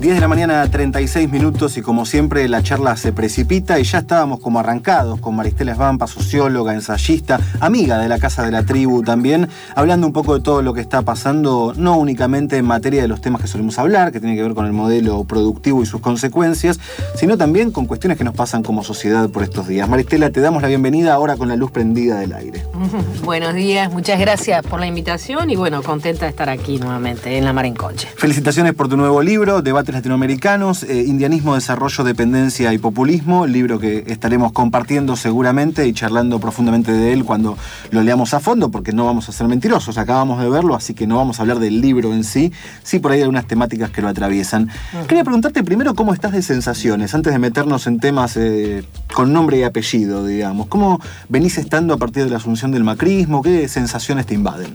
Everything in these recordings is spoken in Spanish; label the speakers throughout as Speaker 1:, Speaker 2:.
Speaker 1: 10 de la mañana, 36 minutos y como siempre la charla se precipita y ya estábamos como arrancados con Maristela Esbampa, socióloga, ensayista, amiga de la Casa de la Tribu también, hablando un poco de todo lo que está pasando, no únicamente en materia de los temas que solemos hablar, que tiene que ver con el modelo productivo y sus consecuencias, sino también con cuestiones que nos pasan como sociedad por estos días. Maristela, te damos la bienvenida ahora con la luz prendida del aire.
Speaker 2: Buenos días, muchas gracias por la invitación y bueno, contenta de estar aquí nuevamente en La Mar en Coche.
Speaker 1: Felicitaciones por tu nuevo libro, Debate latinoamericanos, eh, Indianismo, Desarrollo, Dependencia y Populismo, libro que estaremos compartiendo seguramente y charlando profundamente de él cuando lo leamos a fondo, porque no vamos a ser mentirosos, acabamos de verlo, así que no vamos a hablar del libro en sí, sí por ahí hay algunas temáticas que lo atraviesan. Quería preguntarte primero cómo estás de sensaciones, antes de meternos en temas eh, con nombre y apellido, digamos. ¿Cómo venís estando a partir de la asunción del macrismo? ¿Qué sensaciones te invaden?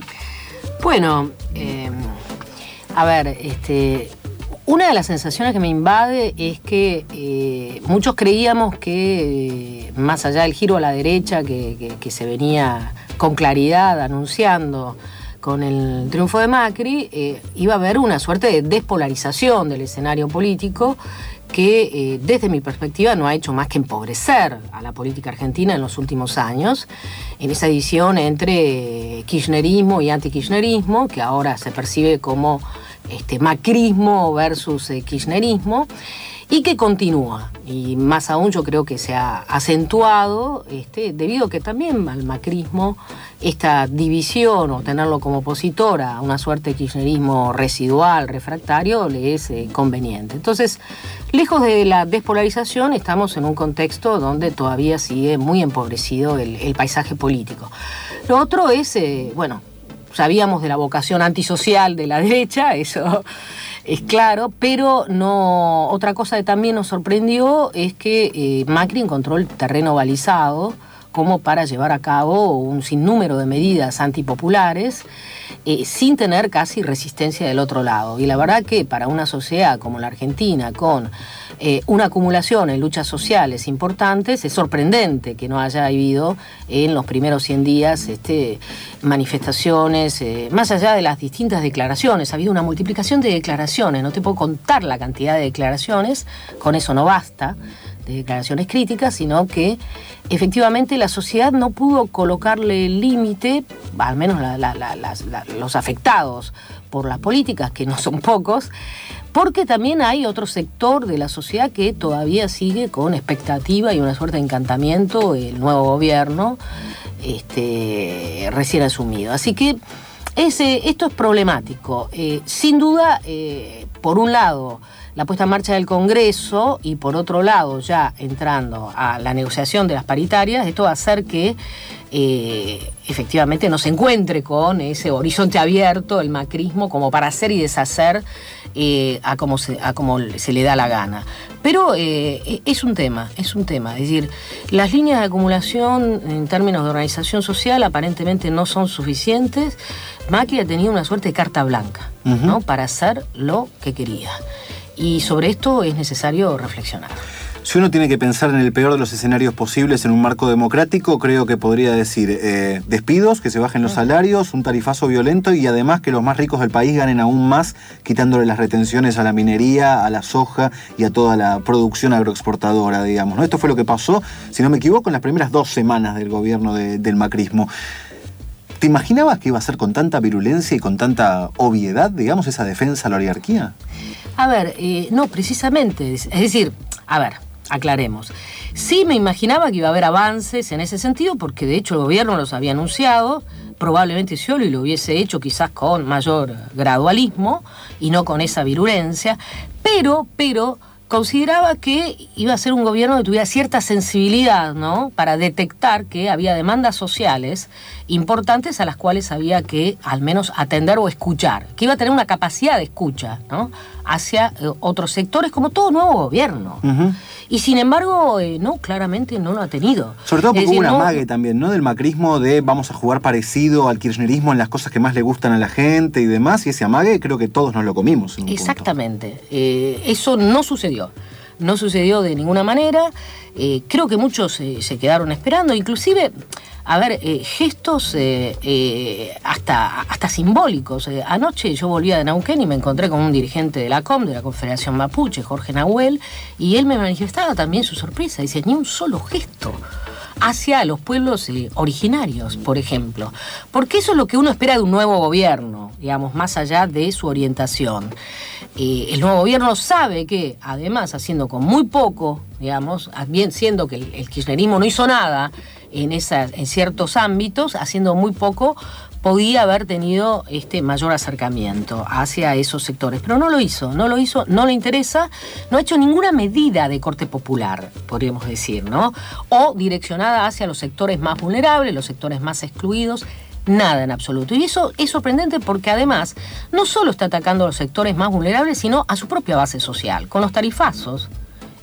Speaker 2: Bueno, eh, a ver, este, una de las sensaciones que me invade es que eh, muchos creíamos que, eh, más allá del giro a la derecha que, se venía con claridad anunciando con el triunfo de Macri, eh, iba a haber una suerte de despolarización del escenario político que desde mi perspectiva no ha hecho más que empobrecer a la política argentina en los últimos años, en esa edición entre kirchnerismo y antikirchnerismo, que ahora se percibe como este, macrismo versus eh, kirchnerismo y que continúa. Y más aún yo creo que se ha acentuado este, debido a que también al macrismo esta división o tenerlo como opositora a una suerte de kirchnerismo residual, refractario, le es eh, conveniente. Entonces, lejos de la despolarización, estamos en un contexto donde todavía sigue muy empobrecido el, paisaje político. Lo otro es, eh, bueno, sabíamos de la vocación antisocial de la derecha, eso es claro, pero no otra cosa que también nos sorprendió es que eh, Macri encontró el terreno balizado como para llevar a cabo un sinnúmero de medidas antipopulares eh, sin tener casi resistencia del otro lado. Y la verdad que para una sociedad como la Argentina, con eh, una acumulación en luchas sociales importantes, es sorprendente que no haya habido en los primeros 100 días este, manifestaciones, eh, más allá de las distintas declaraciones. Ha habido una multiplicación de declaraciones, no te puedo contar la cantidad de declaraciones, con eso no basta de declaraciones críticas, sino que efectivamente la sociedad no pudo colocarle límite, al menos los afectados por las políticas, que no son pocos, porque también hay otro sector de la sociedad que todavía sigue con expectativa y una suerte de encantamiento el nuevo gobierno este, recién asumido. Así que ese, esto es problemático. Eh, sin duda, eh, por un lado, la puesta en marcha del Congreso y por otro lado, ya entrando a la negociación de las paritarias, esto va a hacer que eh, efectivamente no se encuentre con ese horizonte abierto, el macrismo, como para hacer y deshacer eh, a, como se, a como se le da la gana. Pero eh, es un tema, es un tema. Es decir, las líneas de acumulación en términos de organización social aparentemente no son suficientes. Macri ha tenido una suerte de carta blanca ¿no? para hacer lo que quería. Y sobre esto es necesario reflexionar.
Speaker 1: Si uno tiene que pensar en el peor de los escenarios posibles en un marco democrático, creo que podría decir eh, despidos, que se bajen los salarios, un tarifazo violento y además que los más ricos del país ganen aún más, quitándole las retenciones a la minería, a la soja y a toda la producción agroexportadora, digamos. ¿no? Esto fue lo que pasó, si no me equivoco, en las primeras dos semanas del gobierno del macrismo. ¿Te imaginabas que iba a ser con tanta virulencia y con tanta obviedad, digamos, esa defensa a la oligarquía?
Speaker 2: A ver, eh, no, precisamente. Es decir, a ver, aclaremos. Sí me imaginaba que iba a haber avances en ese sentido, porque de hecho el gobierno los había anunciado, probablemente y lo hubiese hecho quizás con mayor gradualismo y no con esa virulencia, pero, pero consideraba que iba a ser un gobierno que tuviera cierta sensibilidad, ¿no? Para detectar que había demandas sociales importantes a las cuales había que al menos atender o escuchar, que iba a tener una capacidad de escucha, ¿no? Hacia eh, otros sectores como todo nuevo gobierno. Y sin embargo, eh, no, claramente no lo ha tenido.
Speaker 1: Sobre todo porque hubo una mague también, ¿no? Del macrismo de vamos a jugar parecido al kirchnerismo en las cosas que más le gustan a la gente y demás, y ese amague creo que todos nos lo comimos.
Speaker 2: Exactamente. Eh, eso no sucedió. No sucedió de ninguna manera. Eh, creo que muchos eh, se quedaron esperando, inclusive, a ver, eh, gestos hasta, hasta simbólicos. anoche yo volvía de Nauquén y me encontré con un dirigente de la COM, de la Confederación Mapuche, Jorge Nahuel, y él me manifestaba también su sorpresa. Dice, ni un solo gesto hacia los pueblos originarios, por ejemplo. Porque eso es lo que uno espera de un nuevo gobierno, digamos, más allá de su orientación. Eh, el nuevo gobierno sabe que, además, haciendo con muy poco, digamos, bien siendo que el, kirchnerismo no hizo nada en, esas, en ciertos ámbitos, haciendo muy poco, podía haber tenido este mayor acercamiento hacia esos sectores, pero no lo hizo, no lo hizo, no le interesa, no ha hecho ninguna medida de corte popular, podríamos decir, ¿no? O direccionada hacia los sectores más vulnerables, los sectores más excluidos, Nada en absoluto. Y eso es sorprendente porque además no solo está atacando a los sectores más vulnerables, sino a su propia base social. Con los tarifazos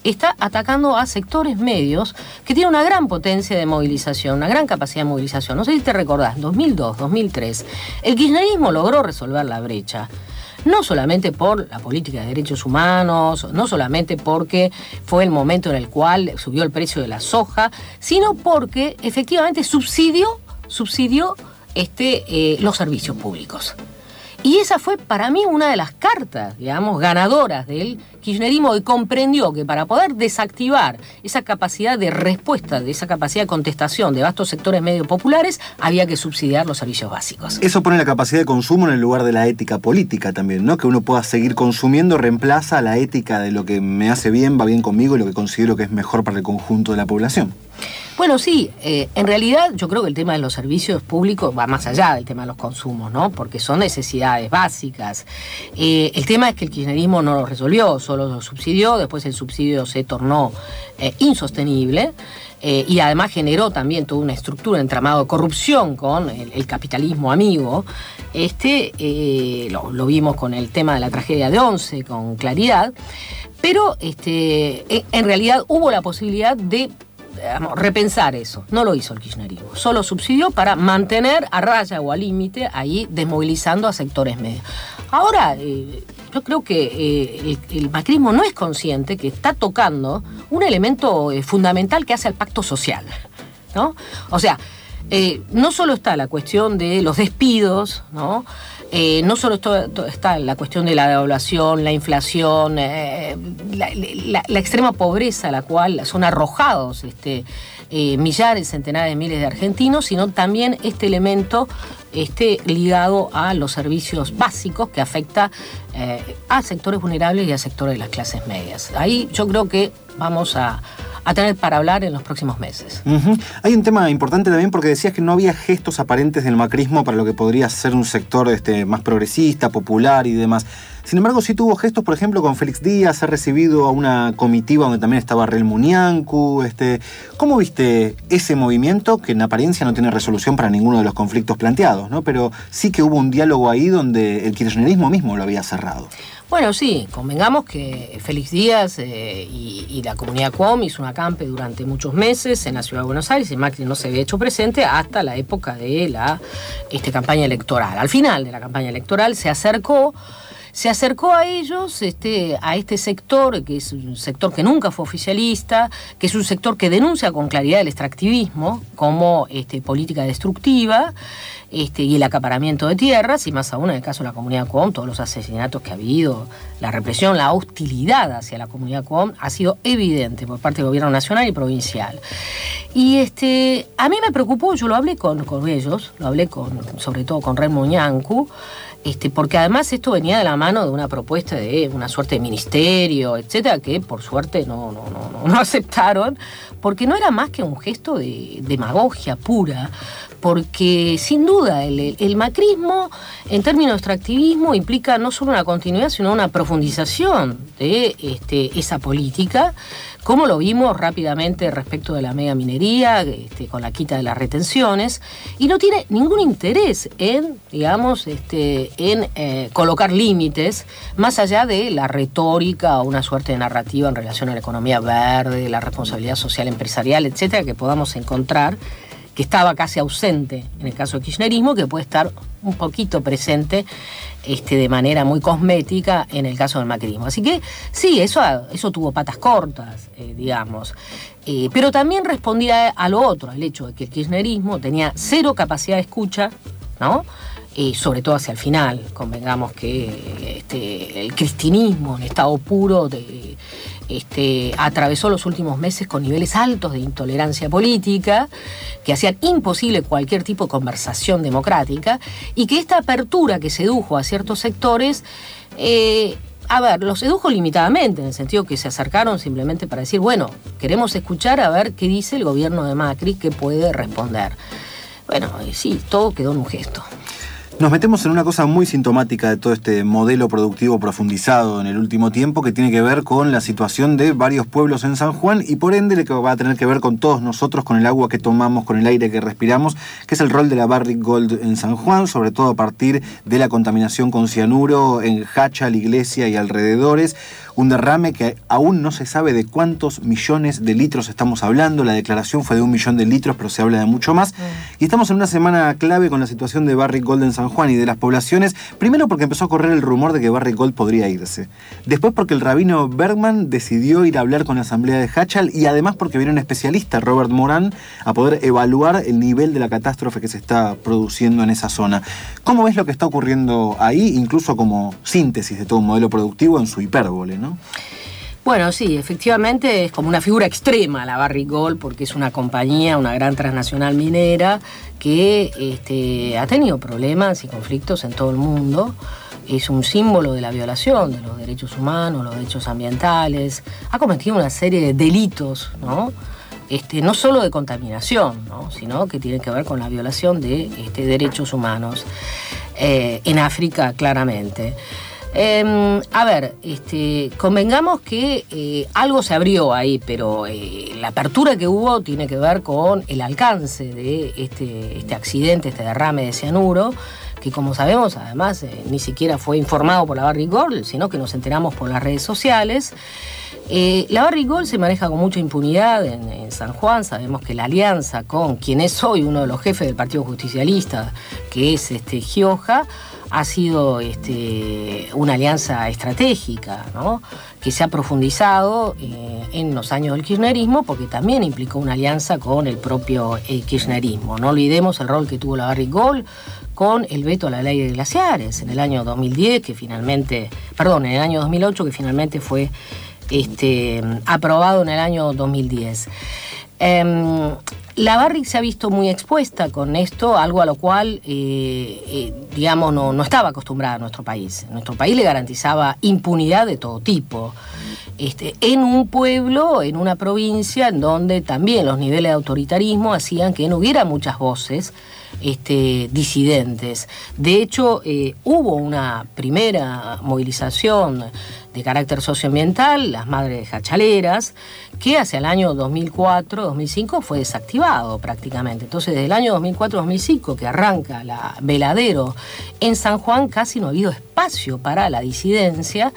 Speaker 2: está atacando a sectores medios que tienen una gran potencia de movilización, una gran capacidad de movilización. No sé si te recordás, 2002, 2003, el kirchnerismo logró resolver la brecha no solamente por la política de derechos humanos, no solamente porque fue el momento en el cual subió el precio de la soja, sino porque efectivamente subsidió, subsidió este, eh, los servicios públicos. Y esa fue para mí una de las cartas, digamos, ganadoras del kirchnerismo que comprendió que para poder desactivar esa capacidad de respuesta, de esa capacidad de contestación de vastos sectores medio populares, había que subsidiar los servicios básicos.
Speaker 1: Eso pone la capacidad de consumo en el lugar de la ética política también, ¿no? Que uno pueda seguir consumiendo reemplaza la ética de lo que me hace bien, va bien conmigo y lo que considero que es mejor para el conjunto de la población.
Speaker 2: Bueno, sí, eh, en realidad yo creo que el tema de los servicios públicos va más allá del tema de los consumos, ¿no? Porque son necesidades básicas. Eh, el tema es que el kirchnerismo no lo resolvió, solo lo subsidió, después el subsidio se tornó eh, insostenible. y además generó también toda una estructura, entramado de corrupción con el, capitalismo amigo. Este lo, lo, vimos con el tema de la tragedia de Once, con claridad. Pero este, en realidad hubo la posibilidad de repensar eso. No lo hizo el kirchnerismo. Solo subsidió para mantener a raya o al límite ahí desmovilizando a sectores medios. Ahora, eh, yo creo que eh, el, macrismo no es consciente que está tocando un elemento eh, fundamental que hace al pacto social. ¿no? O sea, no solo está la cuestión de los despidos, ¿no? Eh, no solo está la cuestión de la devaluación, la inflación, eh, la, extrema pobreza a la cual son arrojados este, eh, millares, centenares de miles de argentinos, sino también este elemento este, ligado a los servicios básicos que afecta a sectores vulnerables y a sectores de las clases medias. Ahí yo creo que vamos a a tener para hablar en los próximos meses.
Speaker 1: Hay un tema importante también porque decías que no había gestos aparentes del macrismo para lo que podría ser un sector este, más progresista, popular y demás. Sin embargo, sí tuvo gestos, por ejemplo, con Félix Díaz, ha recibido a una comitiva donde también estaba Rel Muñancu. Este, ¿Cómo viste ese movimiento que en apariencia no tiene resolución para ninguno de los conflictos planteados, ¿no? pero sí que hubo un diálogo ahí donde el kirchnerismo mismo lo había cerrado?
Speaker 2: Bueno, sí, convengamos que Félix Díaz eh, y, la comunidad CUOM hizo una campe durante muchos meses en la ciudad de Buenos Aires y Macri no se había hecho presente hasta la época de la este, campaña electoral. Al final de la campaña electoral se acercó se acercó a ellos, este, a este sector, que es un sector que nunca fue oficialista, que es un sector que denuncia con claridad el extractivismo como este, política destructiva este, y el acaparamiento de tierras, y más aún en el caso de la comunidad COM, todos los asesinatos que ha habido, la represión, la hostilidad hacia la comunidad COM ha sido evidente por parte del gobierno nacional y provincial. Y este, a mí me preocupó, yo lo hablé con, con ellos, lo hablé con, sobre todo con Red Muñancu, este, porque además esto venía de la mano de una propuesta de una suerte de ministerio, etcétera, que por suerte no, no, no, no aceptaron, porque no era más que un gesto de demagogia pura, porque sin duda el, macrismo en términos de extractivismo implica no solo una continuidad, sino una profundización de este, esa política como lo vimos rápidamente respecto de la mega minería, este, con la quita de las retenciones, y no tiene ningún interés en, digamos, este, en eh, colocar límites más allá de la retórica o una suerte de narrativa en relación a la economía verde, la responsabilidad social empresarial, etcétera, que podamos encontrar que estaba casi ausente en el caso del kirchnerismo, que puede estar un poquito presente este, de manera muy cosmética en el caso del macrismo. Así que sí, eso, eso tuvo patas cortas, eh, digamos. Eh, pero también respondía a lo otro, al hecho de que el kirchnerismo tenía cero capacidad de escucha, ¿no? Y sobre todo hacia el final, convengamos que este, el cristinismo en estado puro de, este, atravesó los últimos meses con niveles altos de intolerancia política, que hacían imposible cualquier tipo de conversación democrática, y que esta apertura que sedujo a ciertos sectores, eh, a ver, los sedujo limitadamente, en el sentido que se acercaron simplemente para decir, bueno, queremos escuchar a ver qué dice el gobierno de Macri, qué puede responder. Bueno, sí, todo quedó en un gesto.
Speaker 1: Nos metemos en una cosa muy sintomática de todo este modelo productivo profundizado en el último tiempo que tiene que ver con la situación de varios pueblos en San Juan y por ende que va a tener que ver con todos nosotros, con el agua que tomamos, con el aire que respiramos, que es el rol de la Barrick Gold en San Juan, sobre todo a partir de la contaminación con cianuro en Hacha, la iglesia y alrededores un derrame que aún no se sabe de cuántos millones de litros estamos hablando. La declaración fue de un millón de litros, pero se habla de mucho más. Mm. Y estamos en una semana clave con la situación de Barrick Gold en San Juan y de las poblaciones. Primero porque empezó a correr el rumor de que Barrick Gold podría irse. Después porque el rabino Bergman decidió ir a hablar con la asamblea de Hachal y además porque viene un especialista, Robert Moran, a poder evaluar el nivel de la catástrofe que se está produciendo en esa zona. ¿Cómo ves lo que está ocurriendo ahí, incluso como síntesis de todo un modelo productivo en su hipérbole?
Speaker 2: Bueno, sí, efectivamente es como una figura extrema la Barrick Gold porque es una compañía, una gran transnacional minera que este, ha tenido problemas y conflictos en todo el mundo. Es un símbolo de la violación de los derechos humanos, los derechos ambientales. Ha cometido una serie de delitos, ¿no? Este, no solo de contaminación, sino que tiene que ver con la violación de este, derechos humanos eh, en África, claramente. Em, a ver, este, convengamos que eh, algo se abrió ahí, pero eh, la apertura que hubo tiene que ver con el alcance de este, este accidente, este derrame de cianuro, que como sabemos, además, eh, ni siquiera fue informado por la Barry Gold, sino que nos enteramos por las redes sociales. la Barry Gold se maneja con mucha impunidad en, San Juan. Sabemos que la alianza con quien es hoy uno de los jefes del Partido Justicialista, que es este, Gioja, ha sido este, una alianza estratégica, que se ha profundizado eh, en los años del kirchnerismo, porque también implicó una alianza con el propio eh, kirchnerismo. No olvidemos el rol que tuvo la Barrick Gold con el veto a la ley de glaciares en el año 2010, que finalmente, perdón, en el año 2008, que finalmente fue este, aprobado en el año 2010. La Barrick se ha visto muy expuesta con esto, algo a lo cual, eh, eh, digamos, no, estaba acostumbrada nuestro país. Nuestro país le garantizaba impunidad de todo tipo. Este, en un pueblo, en una provincia, en donde también los niveles de autoritarismo hacían que no hubiera muchas voces este, disidentes. De hecho, eh, hubo una primera movilización de carácter socioambiental, las madres hachaleras, que hacia el año 2004-2005 fue desactivado prácticamente. Entonces, desde el año 2004-2005 que arranca la veladero en San Juan, casi no ha habido espacio para la disidencia,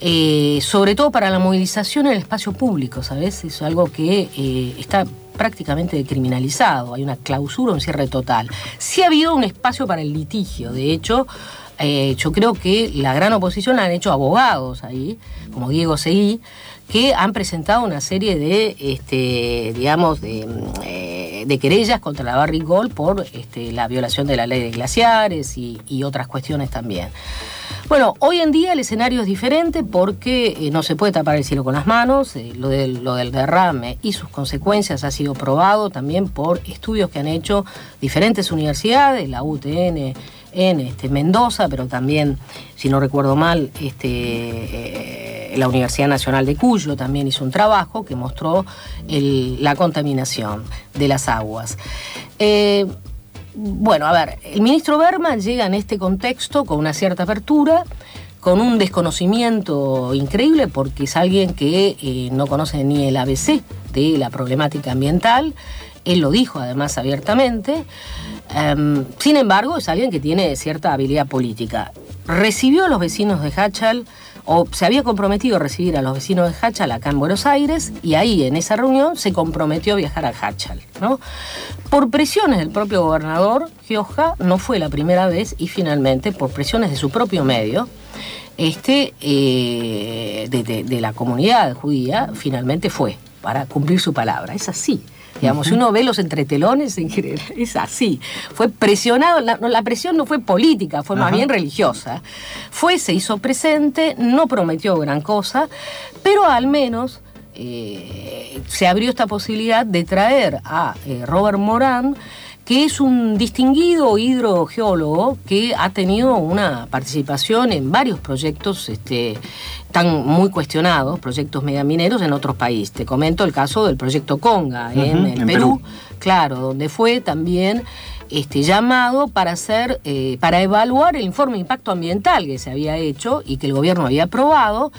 Speaker 2: eh, sobre todo para la movilización en el espacio público, ¿sabes? Es algo que eh, está prácticamente decriminalizado, hay una clausura, un cierre total. Sí ha habido un espacio para el litigio, de hecho, eh, yo creo que la gran oposición han hecho abogados ahí, como Diego Seguí, que han presentado una serie de, este, digamos, de, querellas contra la Barrick Gold por este, la violación de la ley de glaciares y, otras cuestiones también. Bueno, hoy en día el escenario es diferente porque eh, no se puede tapar el cielo con las manos, lo, del, lo del derrame y sus consecuencias ha sido probado también por estudios que han hecho diferentes universidades, la UTN, en este, Mendoza, pero también, si no recuerdo mal, este, eh, la Universidad Nacional de Cuyo también hizo un trabajo que mostró la contaminación de las aguas. Eh, bueno, a ver, el ministro Berman llega en este contexto con una cierta apertura, con un desconocimiento increíble, porque es alguien que eh, no conoce ni el ABC de la problemática ambiental, él lo dijo además abiertamente. Em, sin embargo, es alguien que tiene cierta habilidad política. Recibió a los vecinos de Hachal, o se había comprometido a recibir a los vecinos de Hachal acá en Buenos Aires y ahí en esa reunión se comprometió a viajar a Hachal. ¿no? Por presiones del propio gobernador, Gioja no fue la primera vez y finalmente por presiones de su propio medio, este, eh, de, la comunidad judía, finalmente fue para cumplir su palabra. Es así. Digamos, si uno ve los entretelones, es así. Fue presionado, la, presión no fue política, fue más bien religiosa. Fue, se hizo presente, no prometió gran cosa, pero al menos eh, se abrió esta posibilidad de traer a eh, Robert Moran que es un distinguido hidrogeólogo que ha tenido una participación en varios proyectos este, tan muy cuestionados, proyectos megamineros en otros países. Te comento el caso del proyecto Conga en, el Perú, claro, donde fue también este, llamado para hacer, eh, para evaluar el informe de impacto ambiental que se había hecho y que el gobierno había aprobado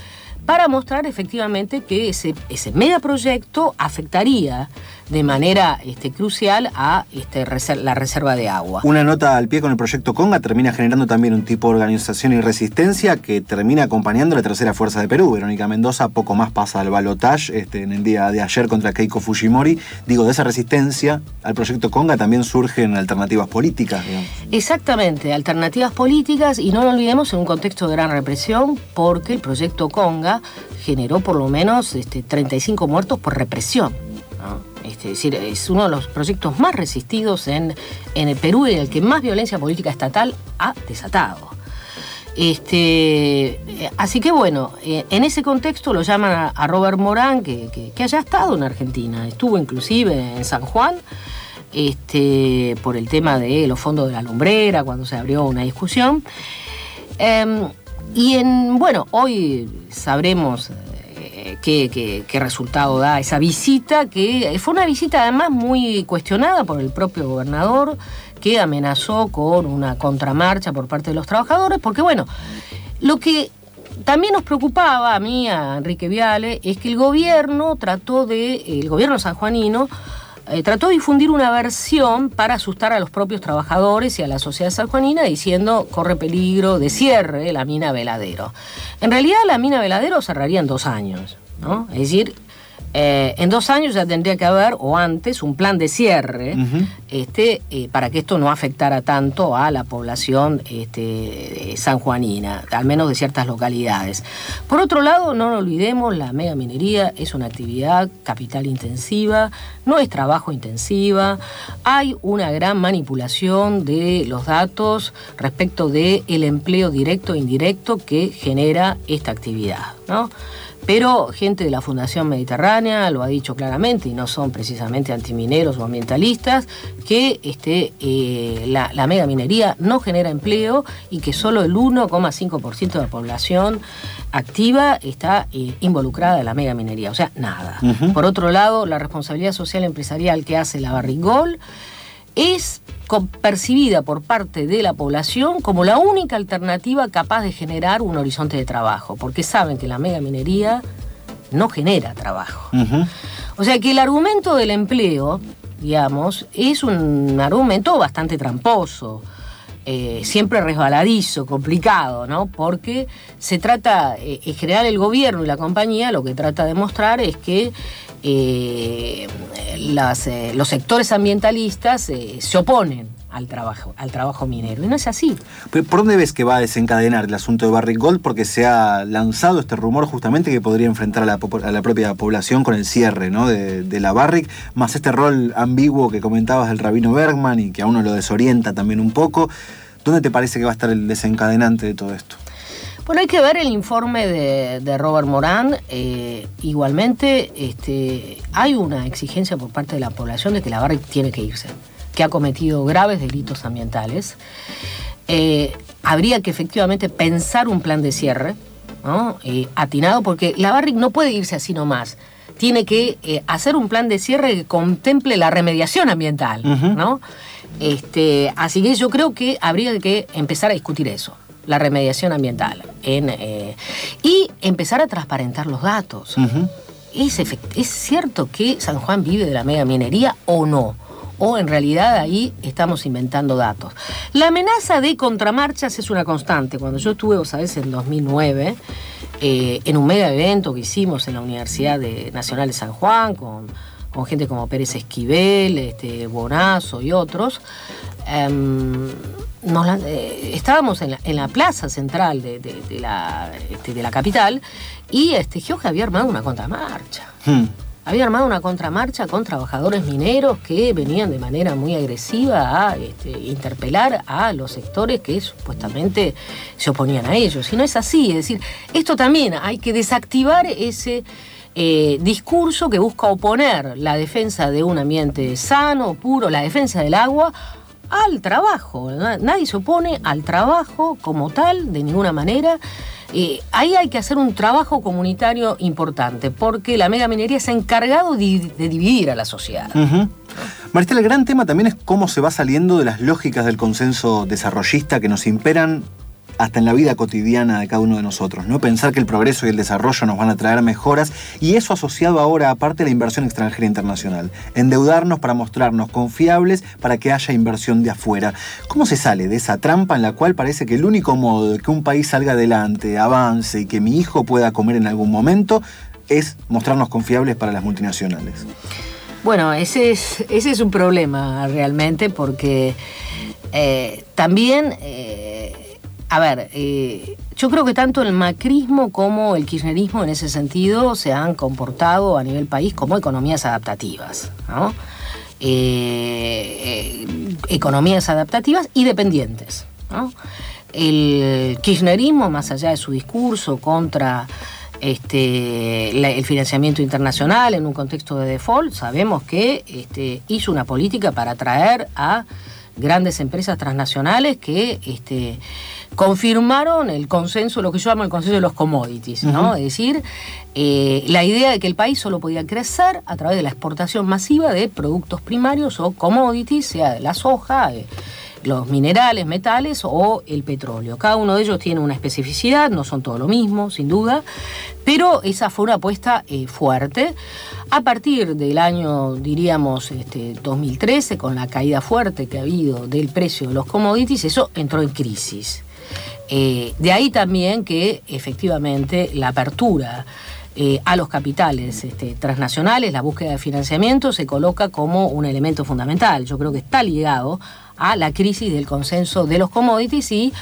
Speaker 2: para mostrar efectivamente que ese, ese megaproyecto afectaría de manera este, crucial a este, la reserva de agua.
Speaker 1: Una nota al pie con el proyecto Conga termina generando también un tipo de organización y resistencia que termina acompañando la tercera fuerza de Perú. Verónica Mendoza poco más pasa al balotaje este, en el día de ayer contra Keiko Fujimori. Digo, de esa resistencia al proyecto Conga también surgen alternativas políticas.
Speaker 2: Exactamente, alternativas políticas y no lo olvidemos en un contexto de gran represión porque el proyecto Conga generó por lo menos este, 35 muertos por represión. Este, es decir, es uno de los proyectos más resistidos en, el Perú y el que más violencia política estatal ha desatado. Este, así que bueno, eh, en ese contexto lo llaman a, Robert Morán, que, haya estado en Argentina, estuvo inclusive en San Juan, este, por el tema de los fondos de la lumbrera, cuando se abrió una discusión. Em, y en, bueno, hoy sabremos qué, resultado da esa visita, que fue una visita además muy cuestionada por el propio gobernador, que amenazó con una contramarcha por parte de los trabajadores, porque bueno, lo que también nos preocupaba a mí, a Enrique Viale, es que el gobierno trató de, el gobierno sanjuanino, eh, trató de difundir una versión para asustar a los propios trabajadores y a la sociedad sanjuanina diciendo corre peligro de cierre la mina Veladero. En realidad la mina Veladero cerraría en dos años. Es decir, eh, en dos años ya tendría que haber, o antes, un plan de cierre este, eh, para que esto no afectara tanto a la población este, sanjuanina, al menos de ciertas localidades. Por otro lado, no nos olvidemos, la megaminería es una actividad capital intensiva, no es trabajo intensiva, hay una gran manipulación de los datos respecto del el empleo directo e indirecto que genera esta actividad. ¿no? Pero gente de la Fundación Mediterránea lo ha dicho claramente, y no son precisamente antimineros o ambientalistas, que este, eh, la, la megaminería no genera empleo y que solo el 1,5% de la población activa está eh, involucrada en la megaminería, o sea, nada. Por otro lado, la responsabilidad social empresarial que hace la Barrigol es percibida por parte de la población como la única alternativa capaz de generar un horizonte de trabajo, porque saben que la megaminería no genera trabajo. O sea que el argumento del empleo, digamos, es un argumento bastante tramposo. Eh, siempre resbaladizo, complicado, ¿no? Porque se trata, eh, en general el gobierno y la compañía lo que trata de mostrar es que eh, eh, los sectores ambientales eh, se oponen al trabajo, al trabajo minero. Y no es así.
Speaker 1: ¿Por dónde ves que va a desencadenar el asunto de Barrick Gold? Porque se ha lanzado este rumor justamente que podría enfrentar a la, propia población con el cierre ¿no? de, la Barrick, más este rol ambiguo que comentabas del rabino Bergman y que a uno lo desorienta también un poco. ¿Dónde te parece que va a estar el desencadenante de todo esto?
Speaker 2: Bueno, hay que ver el informe de, Robert Morán. Eh, igualmente, este, hay una exigencia por parte de la población de que la Barrick tiene que irse, que ha cometido graves delitos ambientales. Eh, habría que efectivamente pensar un plan de cierre eh, atinado, porque la Barrick no puede irse así nomás. Tiene que hacer un plan de cierre que contemple la remediación ambiental. ¿no? este, así que yo creo que habría que empezar a discutir eso la remediación ambiental eh, y empezar a transparentar los datos. ¿Es, ¿Es cierto que San Juan vive de la mega minería o no? O en realidad ahí estamos inventando datos. La amenaza de contramarchas es una constante. Cuando yo estuve, vos sabés, en 2009, eh, en un mega evento que hicimos en la Universidad Nacional de San Juan, con, gente como Pérez Esquivel, este, Bonazo y otros, em, eh, estábamos en la, plaza central de, la, este, de la capital y este, había armado una contramarcha. Hmm había armado una contramarcha con trabajadores mineros que venían de manera muy agresiva a este, interpelar a los sectores que supuestamente se oponían a ellos. Y no es así, es decir, esto también hay que desactivar ese eh, discurso que busca oponer la defensa de un ambiente sano, puro, la defensa del agua al trabajo. Nadie se opone al trabajo como tal, de ninguna manera. Ahí hay que hacer un trabajo comunitario importante, porque la megaminería se ha encargado de, dividir a la sociedad.
Speaker 1: Maristela, el gran tema también es cómo se va saliendo de las lógicas del consenso desarrollista que nos imperan hasta en la vida cotidiana de cada uno de nosotros, ¿no? Pensar que el progreso y el desarrollo nos van a traer mejoras y eso asociado ahora aparte a la inversión extranjera internacional. Endeudarnos para mostrarnos confiables para que haya inversión de afuera. ¿Cómo se sale de esa trampa en la cual parece que el único modo de que un país salga adelante, avance y que mi hijo pueda comer en algún momento es mostrarnos confiables para las multinacionales?
Speaker 2: Bueno, ese es, ese es un problema realmente porque eh, también... Eh, a ver, eh, yo creo que tanto el macrismo como el kirchnerismo en ese sentido se han comportado a nivel país como economías adaptativas. Eh, eh, economías adaptativas y dependientes. El kirchnerismo, más allá de su discurso contra este, el financiamiento internacional en un contexto de default, sabemos que este, hizo una política para atraer a grandes empresas transnacionales que este, confirmaron el consenso, lo que yo llamo el consenso de los commodities, ¿no? Es decir, eh, la idea de que el país solo podía crecer a través de la exportación masiva de productos primarios o commodities, sea la soja, los minerales, metales o el petróleo. Cada uno de ellos tiene una especificidad, no son todo lo mismo, sin duda, pero esa fue una apuesta eh, fuerte. A partir del año, diríamos, este, 2013, con la caída fuerte que ha habido del precio de los commodities, eso entró en crisis. Eh, de ahí también que efectivamente la apertura eh, a los capitales este, transnacionales, la búsqueda de financiamiento, se coloca como un elemento fundamental. Yo creo que está ligado a la crisis del consenso de los commodities y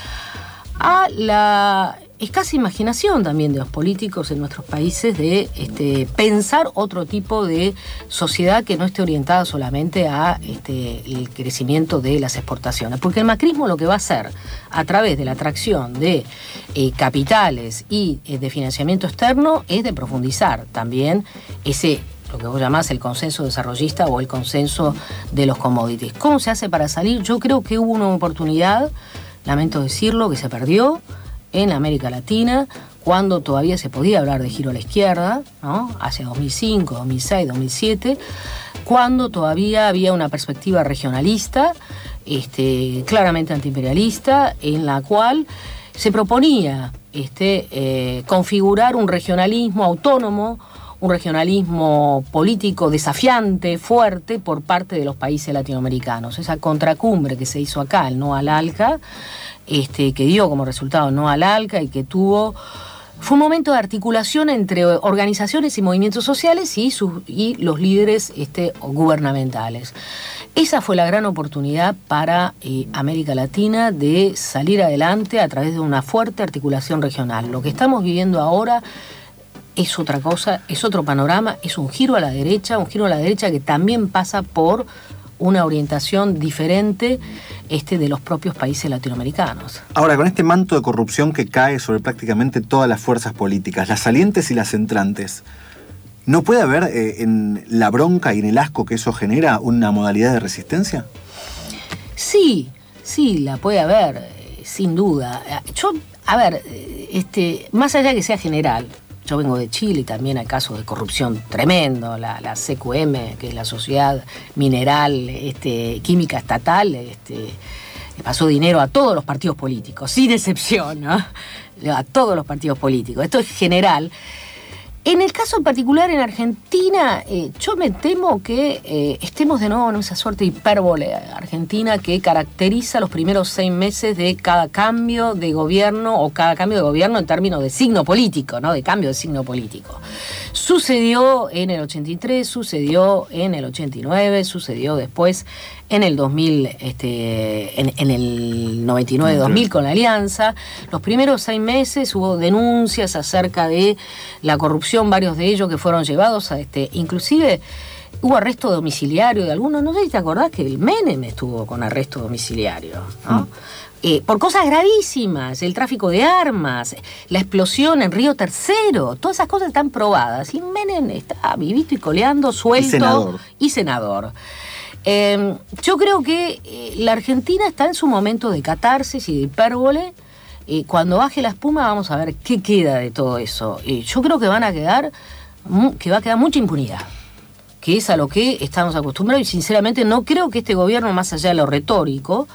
Speaker 2: a la escasa imaginación también de los políticos en nuestros países de este, pensar otro tipo de sociedad que no esté orientada solamente a este, el crecimiento de las exportaciones. Porque el macrismo lo que va a hacer a través de la atracción de eh, capitales y eh, de financiamiento externo es de profundizar también ese lo que vos llamás el consenso desarrollista o el consenso de los commodities. ¿Cómo se hace para salir? Yo creo que hubo una oportunidad, lamento decirlo, que se perdió en América Latina, cuando todavía se podía hablar de giro a la izquierda, ¿no? hacia 2005, 2006, 2007, cuando todavía había una perspectiva regionalista, este, claramente antiimperialista, en la cual se proponía este, eh, configurar un regionalismo autónomo, un regionalismo político desafiante, fuerte, por parte de los países latinoamericanos. Esa contracumbre que se hizo acá, el no al ALCA, este, que dio como resultado no al ALCA y que tuvo... Fue un momento de articulación entre organizaciones y movimientos sociales y, sus, y los líderes este, gubernamentales. Esa fue la gran oportunidad para eh, América Latina de salir adelante a través de una fuerte articulación regional. Lo que estamos viviendo ahora es otra cosa, es otro panorama, es un giro a la derecha, un giro a la derecha que también pasa por una orientación diferente este, de los propios países latinoamericanos.
Speaker 1: Ahora, con este manto de corrupción que cae sobre prácticamente todas las fuerzas políticas, las salientes y las entrantes, ¿no puede haber eh, en la bronca y en el asco que eso genera una modalidad de resistencia?
Speaker 2: Sí, sí, la puede haber, eh, sin duda. Yo, a ver, eh, este, más allá que sea general, yo vengo de Chile y también hay casos de corrupción tremendo. La, CQM, que es la Sociedad Mineral este, Química Estatal, este, pasó dinero a todos los partidos políticos, sin excepción, ¿no? a todos los partidos políticos. Esto es general. En el caso particular en Argentina, eh, yo me temo que eh, estemos de nuevo en esa suerte hipérbole argentina que caracteriza los primeros seis meses de cada cambio de gobierno o cada cambio de gobierno en términos de signo político, ¿no? De cambio de signo político. Sucedió en el 83, sucedió en el 89, sucedió después en el 2000, este, en, el 99-2000 con la Alianza. Los primeros seis meses hubo denuncias acerca de la corrupción, varios de ellos que fueron llevados a este, inclusive hubo arresto domiciliario de algunos. No sé si te acordás que el Menem estuvo con arresto domiciliario. Mm. Eh, por cosas gravísimas, el tráfico de armas, la explosión en Río Tercero, todas esas cosas están probadas. Y Menem está vivito y coleando, suelto y senador. Em, yo creo que eh, la Argentina está en su momento de catarsis y de hipérbole. y cuando baje la espuma vamos a ver qué queda de todo eso. yo creo que van a quedar, que va a quedar mucha impunidad que es a lo que estamos acostumbrados y sinceramente no creo que este gobierno, más allá de lo retórico,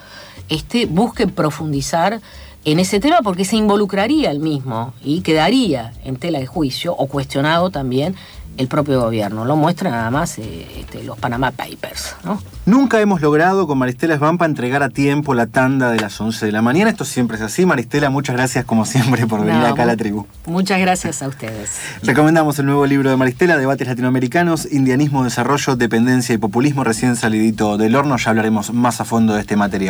Speaker 2: este, busque profundizar en ese tema porque se involucraría el mismo y quedaría en tela de juicio o cuestionado también el propio gobierno. Lo muestra nada más eh, este, los Panama Papers.
Speaker 1: Nunca hemos logrado con Maristela Svampa entregar a tiempo la tanda de las 11 de la mañana. Esto siempre es así. Maristela, muchas gracias como siempre por venir acá a la tribu.
Speaker 2: Muchas gracias a ustedes.
Speaker 1: Recomendamos el nuevo libro de Maristela, Debates Latinoamericanos, Indianismo, Desarrollo, Dependencia y Populismo, recién salidito del horno. Ya hablaremos más a fondo de este material.